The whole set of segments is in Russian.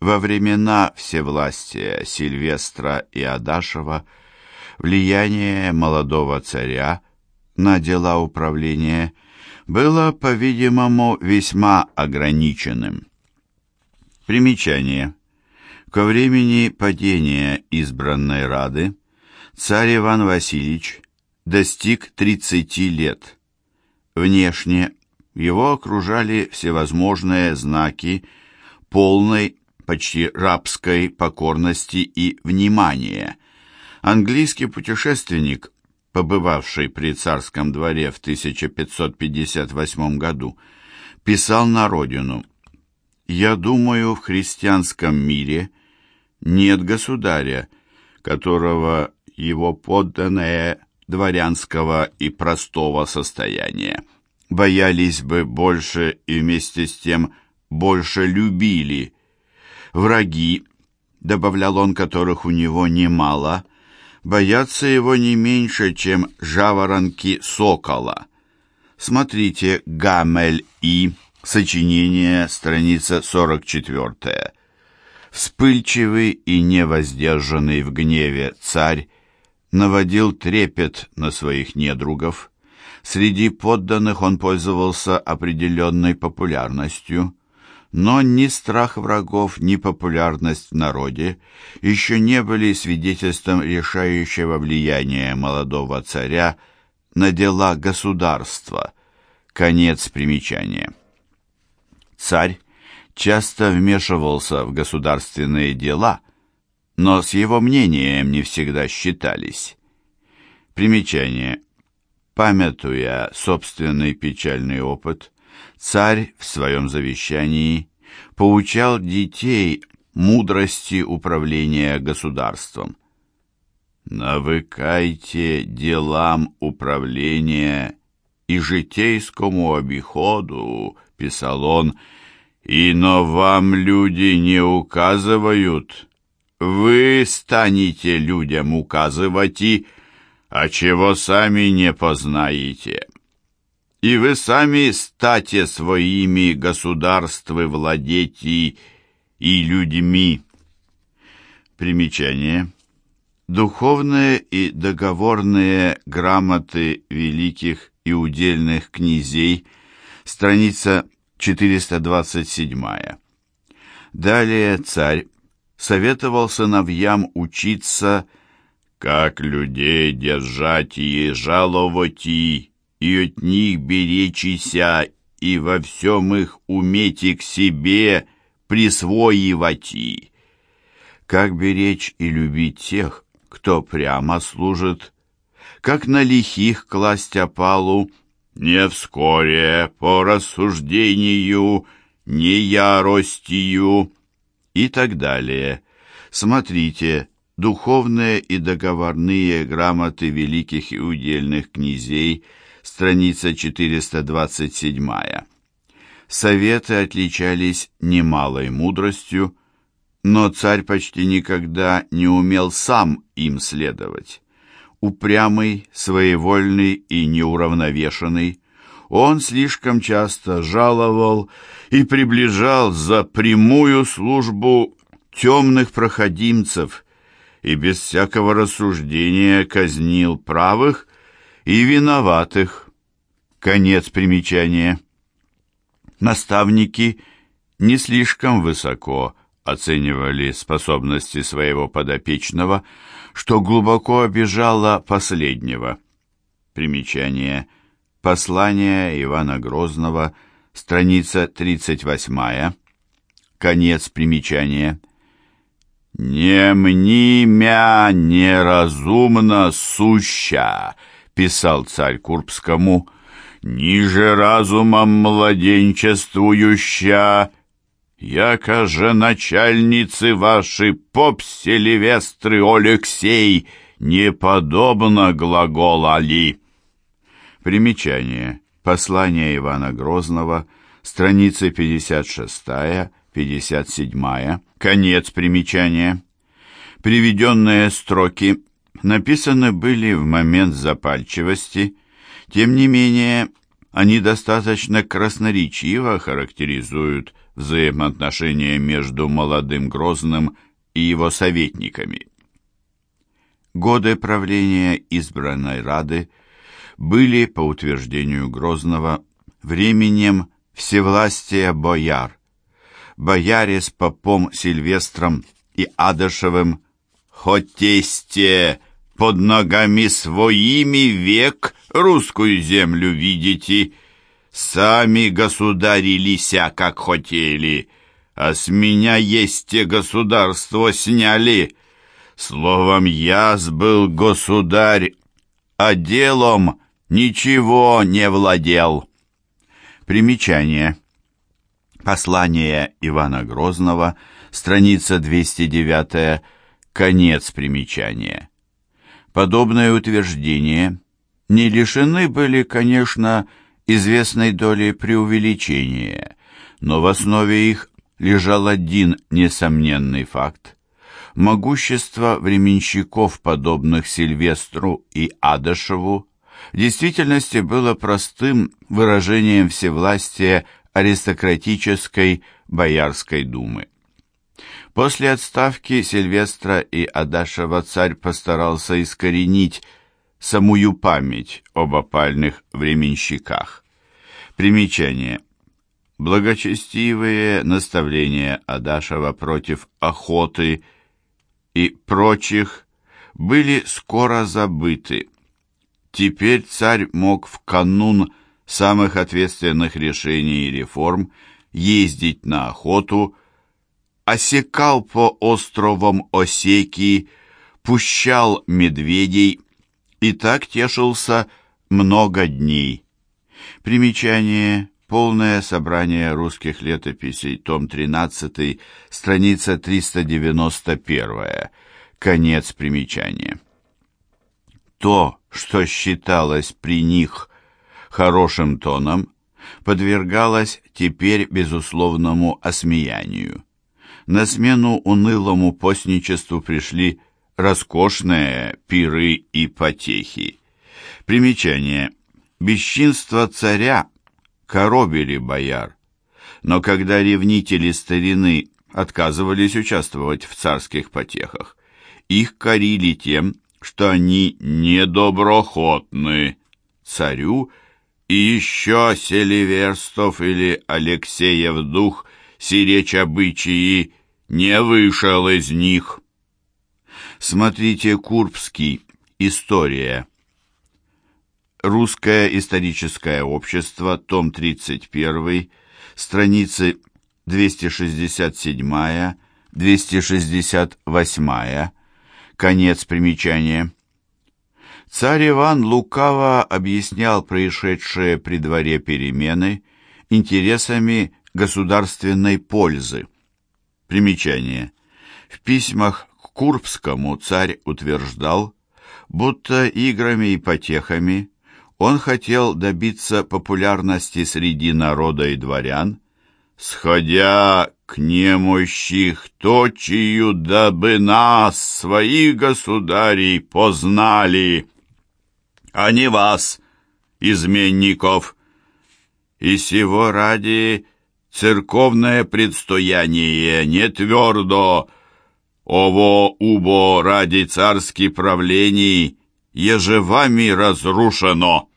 Во времена всевластия Сильвестра и Адашева влияние молодого царя на дела управления было, по-видимому, весьма ограниченным. Примечание. Ко времени падения избранной Рады царь Иван Васильевич достиг 30 лет. Внешне его окружали всевозможные знаки полной, почти рабской покорности и внимания. Английский путешественник, побывавший при царском дворе в 1558 году, писал на родину «Я думаю, в христианском мире нет государя, которого его подданные дворянского и простого состояния боялись бы больше и вместе с тем больше любили. Враги, добавлял он, которых у него немало, боятся его не меньше, чем жаворонки сокола. Смотрите «Гамель и» сочинение, страница 44. Вспыльчивый и невоздержанный в гневе царь наводил трепет на своих недругов, Среди подданных он пользовался определенной популярностью, но ни страх врагов, ни популярность в народе еще не были свидетельством решающего влияния молодого царя на дела государства. Конец примечания. Царь часто вмешивался в государственные дела, но с его мнением не всегда считались. Примечание. Памятуя собственный печальный опыт, царь в своем завещании поучал детей мудрости управления государством. «Навыкайте делам управления и житейскому обиходу», — писал он, — «и но вам люди не указывают, вы станете людям указывать и...» а чего сами не познаете. И вы сами стате своими государствы владети и людьми. Примечание. Духовные и договорные грамоты великих и удельных князей, страница 427. Далее царь советовал сыновьям учиться как людей держать и жаловать и, и от них беречися, и во всем их уметь к себе присвоивать и. Как беречь и любить тех, кто прямо служит, как на лихих класть опалу, не вскоре по рассуждению, не яростью и так далее. Смотрите, Духовные и договорные грамоты великих и удельных князей, страница 427. Советы отличались немалой мудростью, но царь почти никогда не умел сам им следовать. Упрямый, своевольный и неуравновешенный, он слишком часто жаловал и приближал за прямую службу темных проходимцев – и без всякого рассуждения казнил правых и виноватых. Конец примечания. Наставники не слишком высоко оценивали способности своего подопечного, что глубоко обижало последнего. Примечание. Послание Ивана Грозного, страница 38. Конец примечания. «Не мни мя неразумно суща», — писал царь Курбскому, — «ниже разумом младенчествующа, яко же начальницы ваши поп Селивестры Алексей не глаголали». Примечание. Послание Ивана Грозного, страница 56 57. Конец примечания. Приведенные строки написаны были в момент запальчивости, тем не менее они достаточно красноречиво характеризуют взаимоотношения между молодым Грозным и его советниками. Годы правления избранной Рады были, по утверждению Грозного, временем всевластия бояр. Бояре с попом Сильвестром и Адышевым «Хотесте под ногами своими век русскую землю видите, сами государи лися, как хотели, а с меня есть те государство сняли». Словом, я был государь, а делом ничего не владел. Примечание. Послание Ивана Грозного, страница 209, конец примечания. Подобное утверждение не лишены были, конечно, известной доли преувеличения, но в основе их лежал один несомненный факт могущество временщиков, подобных Сильвестру и Адашеву, в действительности было простым выражением всевластия аристократической Боярской думы. После отставки Сильвестра и Адашева царь постарался искоренить самую память об опальных временщиках. Примечание. Благочестивые наставления Адашева против охоты – и прочих были скоро забыты. Теперь царь мог в канун самых ответственных решений и реформ ездить на охоту, осекал по островам Осеки, пущал медведей и так тешился много дней. Примечание Полное собрание русских летописей, том 13, страница 391, конец примечания. То, что считалось при них хорошим тоном, подвергалось теперь безусловному осмеянию. На смену унылому постничеству пришли роскошные пиры и потехи. Примечание. Бесчинство царя коробили бояр. Но когда ревнители старины отказывались участвовать в царских потехах, их корили тем, что они недоброхотны царю, и еще Селиверстов или Алексеев дух сиречь обычаи не вышел из них. Смотрите Курбский «История». Русское историческое общество, том 31, страницы 267-268, конец примечания. Царь Иван лукаво объяснял происшедшие при дворе перемены интересами государственной пользы. Примечание. В письмах к Курбскому царь утверждал, будто играми и потехами он хотел добиться популярности среди народа и дворян, сходя к немощих точию, дабы нас, своих государей, познали, а не вас, изменников. И сего ради церковное предстояние не твердо, ово убо ради царских правлений, еже вами разрушено.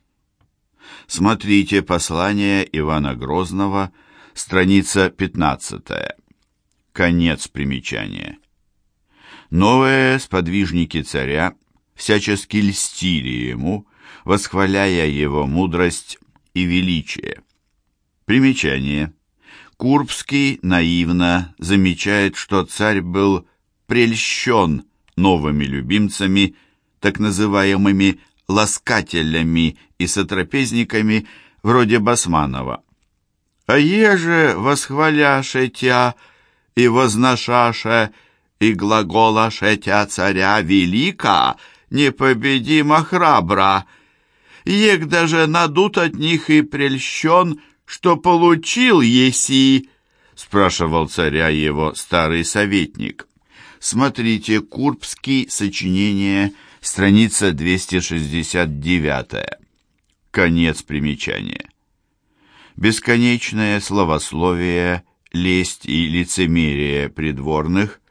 Смотрите послание Ивана Грозного, страница 15. Конец примечания. Новые сподвижники царя всячески льстили ему, восхваляя его мудрость и величие. Примечание. Курбский наивно замечает, что царь был прельщен новыми любимцами, так называемыми ласкателями и сотрапезниками вроде Басманова. А еже восхваляше тя и возношаше и глаголаше тя царя велика, непобедимо храбра, ег даже надут от них и прельщен, что получил еси, спрашивал царя его старый советник. Смотрите Курбский, сочинение страница 269. Конец примечания. Бесконечное словословие лесть и лицемерие придворных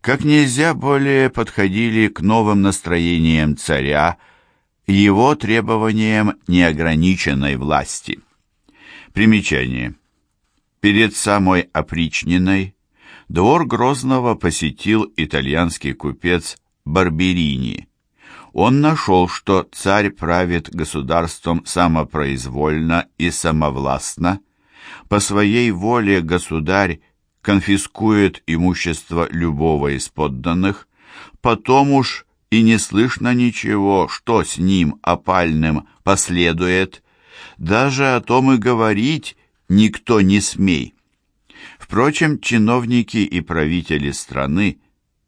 как нельзя более подходили к новым настроениям царя, его требованиям неограниченной власти. Примечание. Перед самой опричниной двор Грозного посетил итальянский купец Барберини. Он нашел, что царь правит государством самопроизвольно и самовластно. По своей воле государь конфискует имущество любого из подданных, потом уж и не слышно ничего, что с ним опальным последует. Даже о том и говорить никто не смей. Впрочем, чиновники и правители страны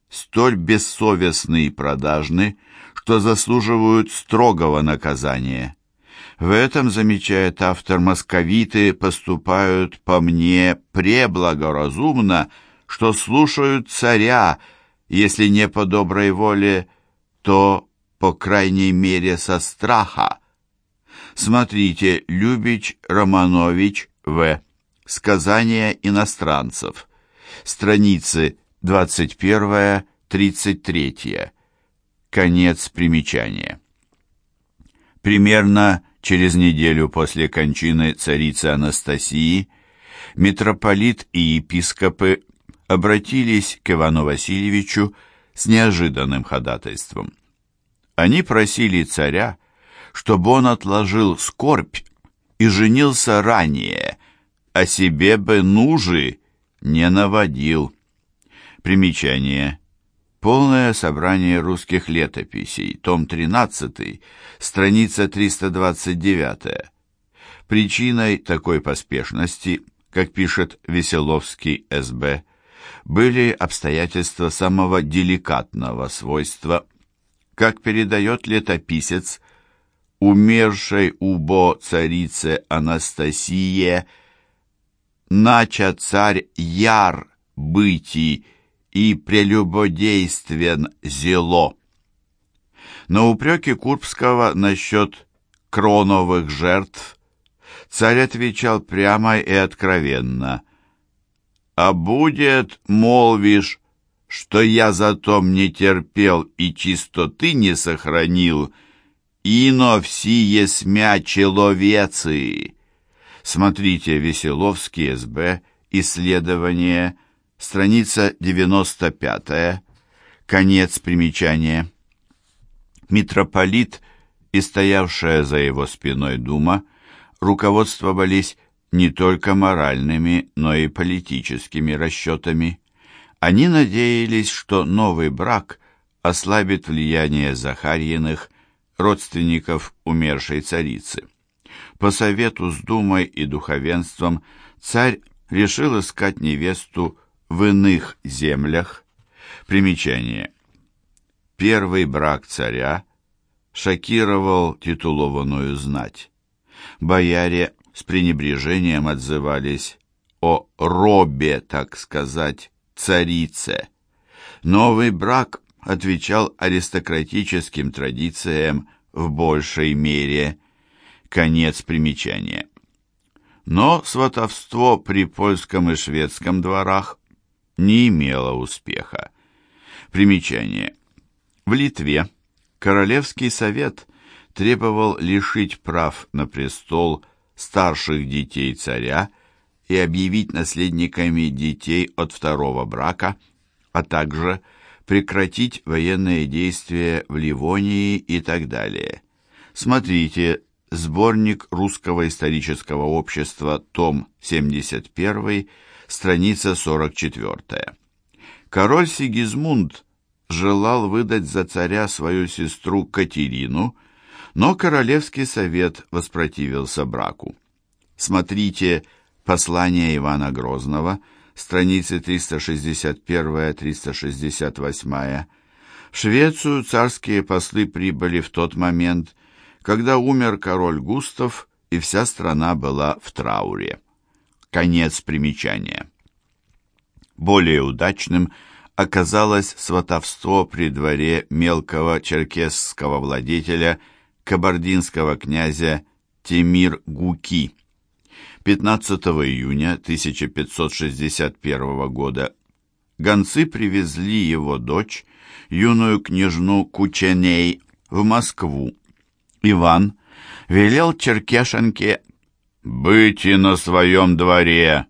столь бессовестны и продажны, что заслуживают строгого наказания. В этом, замечает автор, московиты поступают по мне преблагоразумно, что слушают царя, если не по доброй воле, то, по крайней мере, со страха. Смотрите, Любич Романович В. Сказания иностранцев. Страницы 21-33. Конец примечания. Примерно через неделю после кончины царицы Анастасии митрополит и епископы обратились к Ивану Васильевичу с неожиданным ходатайством. Они просили царя, чтобы он отложил скорбь и женился ранее, а себе бы нужи не наводил. Примечание. Полное собрание русских летописей, том 13, страница 329. Причиной такой поспешности, как пишет Веселовский СБ, были обстоятельства самого деликатного свойства. Как передает летописец, умершей убо царице Анастасие, нача царь яр быти и прелюбодействен зело. На упреки Курбского насчет кроновых жертв царь отвечал прямо и откровенно. «А будет, молвишь, что я зато мне терпел и чистоты не сохранил, ино всие смя человецы». Смотрите Веселовский СБ, исследование страница 95, конец примечания. Митрополит и стоявшая за его спиной дума руководствовались не только моральными, но и политическими расчетами. Они надеялись, что новый брак ослабит влияние Захарьиных, родственников умершей царицы. По совету с думой и духовенством царь решил искать невесту в иных землях. Примечание. Первый брак царя шокировал титулованную знать. Бояре с пренебрежением отзывались о робе, так сказать, царице. Новый брак отвечал аристократическим традициям в большей мере. Конец примечания. Но сватовство при польском и шведском дворах не имела успеха. Примечание. В Литве Королевский совет требовал лишить прав на престол старших детей царя и объявить наследниками детей от второго брака, а также прекратить военные действия в Ливонии и так далее. Смотрите Сборник Русского исторического общества, том 71, страница 44. Король Сигизмунд желал выдать за царя свою сестру Катерину, но Королевский совет воспротивился браку. Смотрите «Послание Ивана Грозного», страницы 361-368. В Швецию царские послы прибыли в тот момент, когда умер король Густав, и вся страна была в трауре. Конец примечания. Более удачным оказалось сватовство при дворе мелкого черкесского владетеля кабардинского князя Темир Гуки. 15 июня 1561 года гонцы привезли его дочь, юную княжну Кученей, в Москву. Иван велел Черкешенке быть и на своем дворе,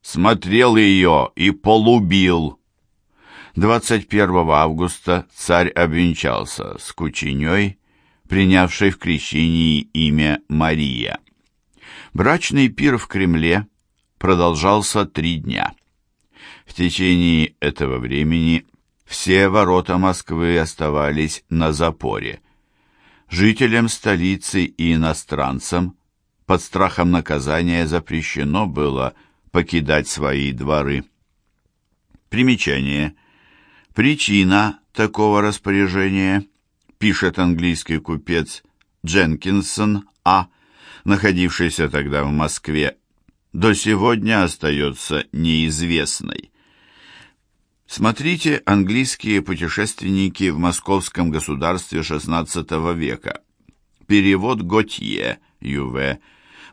смотрел ее и полюбил. 21 августа царь обвенчался с Кучиней, принявшей в крещении имя Мария. Брачный пир в Кремле продолжался три дня. В течение этого времени все ворота Москвы оставались на запоре. Жителям столицы и иностранцам под страхом наказания запрещено было покидать свои дворы. Примечание. Причина такого распоряжения, пишет английский купец Дженкинсон А., находившийся тогда в Москве, до сегодня остается неизвестной. Смотрите «Английские путешественники в московском государстве XVI века». Перевод Готье, Ю.В.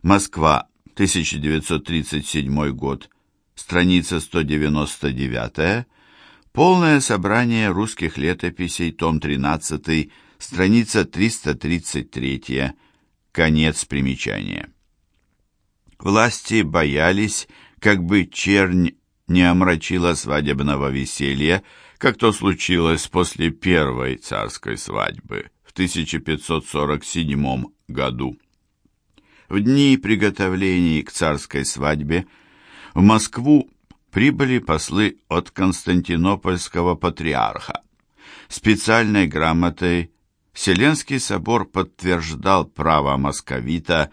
Москва, 1937 год. Страница 199. Полное собрание русских летописей, том 13, страница 333. Конец примечания. Власти боялись, как бы чернь не омрачила свадебного веселья, как то случилось после первой царской свадьбы в 1547 году. В дни приготовлений к царской свадьбе в Москву прибыли послы от Константинопольского патриарха. Специальной грамотой Вселенский собор подтверждал право московита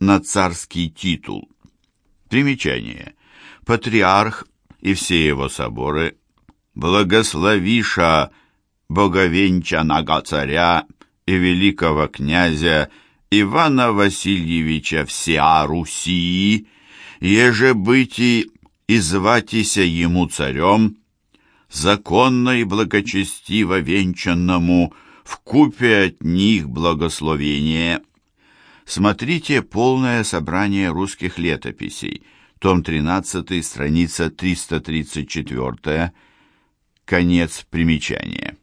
на царский титул. Примечание. Патриарх и все его соборы, благословиша боговенчаного царя и великого князя Ивана Васильевича всеа Руси, еже быти и зватися ему царем, законно и благочестиво венчанному, в купе от них благословение. Смотрите полное собрание русских летописей – том 13, страница 334, конец примечания.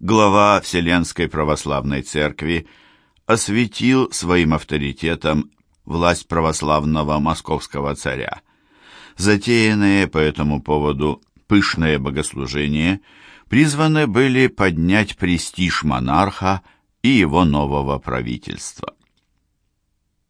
Глава Вселенской Православной Церкви осветил своим авторитетом власть православного московского царя. Затеянные по этому поводу пышные богослужения призваны были поднять престиж монарха и его нового правительства.